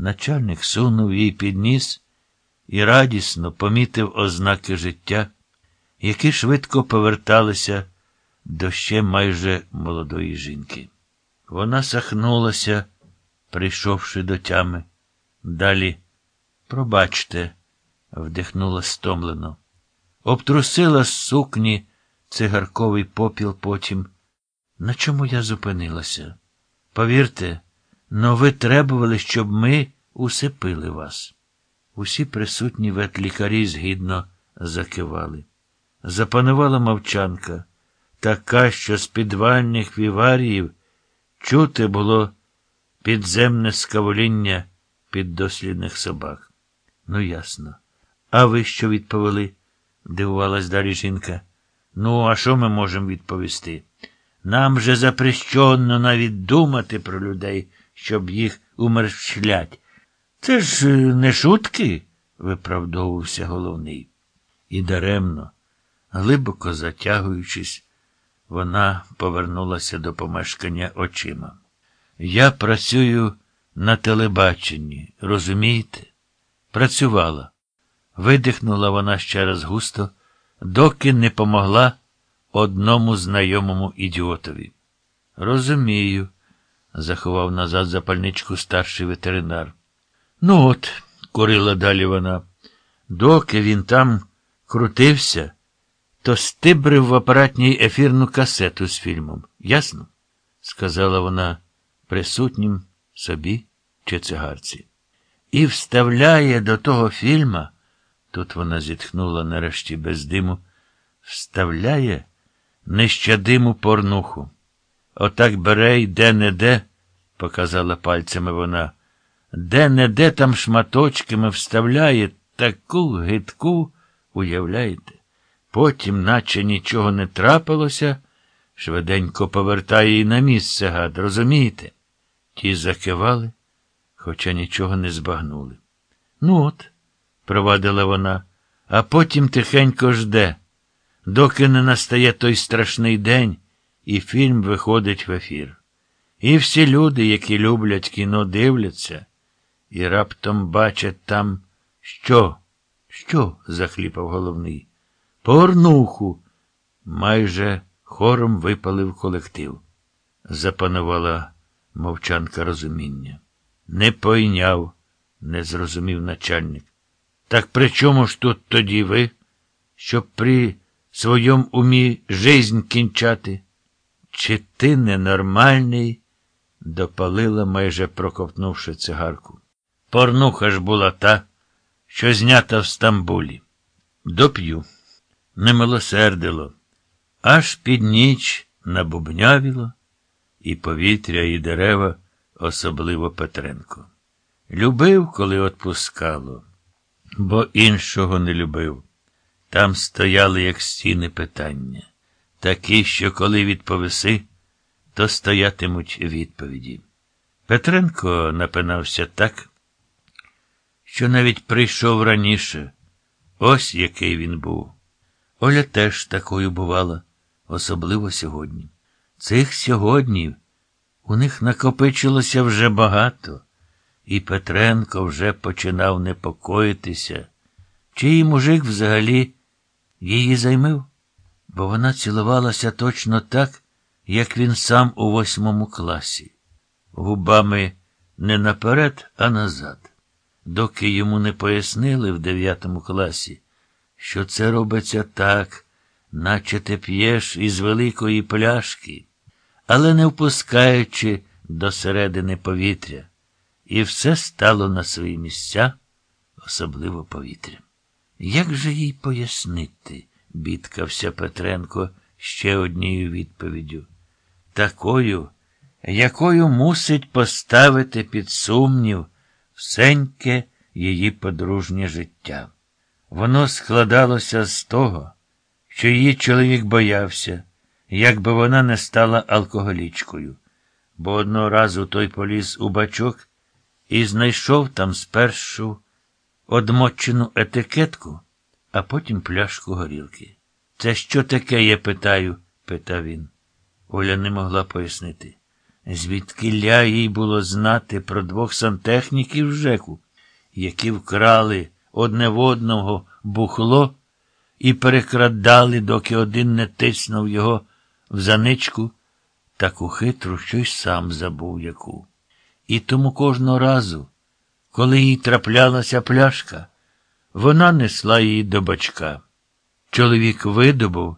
Начальник сунув їй під ніс і радісно помітив ознаки життя, які швидко поверталися до ще майже молодої жінки. Вона сахнулася, прийшовши до тями. Далі, пробачте, вдихнула стомлено. Обтрусила з сукні цигарковий попіл потім. На чому я зупинилася? Повірте, но ви требували, щоб ми усипили вас. Усі присутні ветлікарі згідно закивали. Запанувала мовчанка, така, що з підвальних віваріїв чути було підземне скавоління піддослідних собак. Ну, ясно. А ви що відповіли? дивувалась далі жінка. Ну, а що ми можемо відповісти? Нам же запрещено навіть думати про людей, щоб їх умерщлять. Це ж е, не шутки, виправдовувався головний. І даремно, глибоко затягуючись, вона повернулася до помешкання очима. Я працюю на телебаченні, розумієте? Працювала. Видихнула вона ще раз густо, доки не помогла одному знайомому ідіотові. Розумію, заховав назад запальничку старший ветеринар. Ну от, курила далі вона, доки він там крутився, то стибрив в апаратній ефірну касету з фільмом. Ясно? сказала вона присутнім собі чи цигарці. І вставляє до того фільма, тут вона зітхнула нарешті без диму, вставляє нещадиму порнуху. Отак бере й де-не-де, показала пальцями вона, де-не-де там шматочками вставляє таку гидку, уявляєте? Потім, наче нічого не трапилося, швиденько повертає її на місце гад, розумієте? Ті закивали, хоча нічого не збагнули. Ну от, провадила вона, а потім тихенько жде, доки не настає той страшний день, і фільм виходить в ефір. І всі люди, які люблять кіно, дивляться, і раптом бачать там, що? Що? захліпав головний. Порнуху. Майже хором випалив колектив. Запанувала мовчанка розуміння. Не пойняв, не зрозумів начальник. Так при чому ж тут тоді ви, щоб при своєму умі жизнь кінчати? Чи ти ненормальний? допалила, майже проковтнувши цигарку. Порнуха ж була та, що знята в Стамбулі. Доп'ю. Не милосердило, аж під ніч набубнявіло, і повітря, і дерева, особливо Петренко. Любив, коли отпускало, бо іншого не любив. Там стояли, як стіни питання, такі, що коли відповіси, то стоятимуть відповіді. Петренко напинався так, що навіть прийшов раніше. Ось який він був. Оля теж такою бувала, особливо сьогодні. Цих сьогоднів у них накопичилося вже багато, і Петренко вже починав непокоїтися, чиї мужик взагалі її займив, бо вона цілувалася точно так, як він сам у восьмому класі, губами не наперед, а назад, доки йому не пояснили в дев'ятому класі що це робиться так, наче ти п'єш із великої пляшки, але не впускаючи до середини повітря. І все стало на свої місця, особливо повітря. Як же їй пояснити, бідкався Петренко ще однією відповіддю, такою, якою мусить поставити під сумнів всеньке її подружнє життя. Воно складалося з того, що її чоловік боявся, якби вона не стала алкоголічкою, бо одного разу той поліз у бачок і знайшов там спершу одмочену етикетку, а потім пляшку горілки. Це що таке, я питаю? питав він. Оля не могла пояснити. Звідкиля їй було знати про двох сантехніків Жеку, які вкрали одне в одного бухло і перекрадали, доки один не тиснув його в заничку, таку хитру, що й сам забув яку. І тому кожного разу, коли їй траплялася пляшка, вона несла її до бачка. Чоловік видобув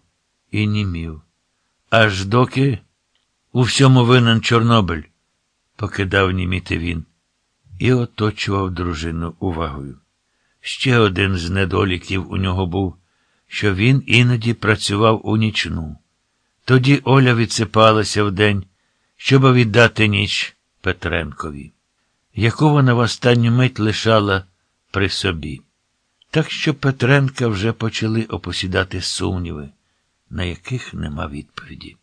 і німів, аж доки у всьому винен Чорнобиль, покидав німіти він, і оточував дружину увагою. Ще один з недоліків у нього був, що він іноді працював у нічну. Тоді Оля відсипалася вдень, щоб віддати ніч Петренкові, яку вона в останню мить лишала при собі. Так що Петренка вже почали опосідати сумніви, на яких нема відповіді.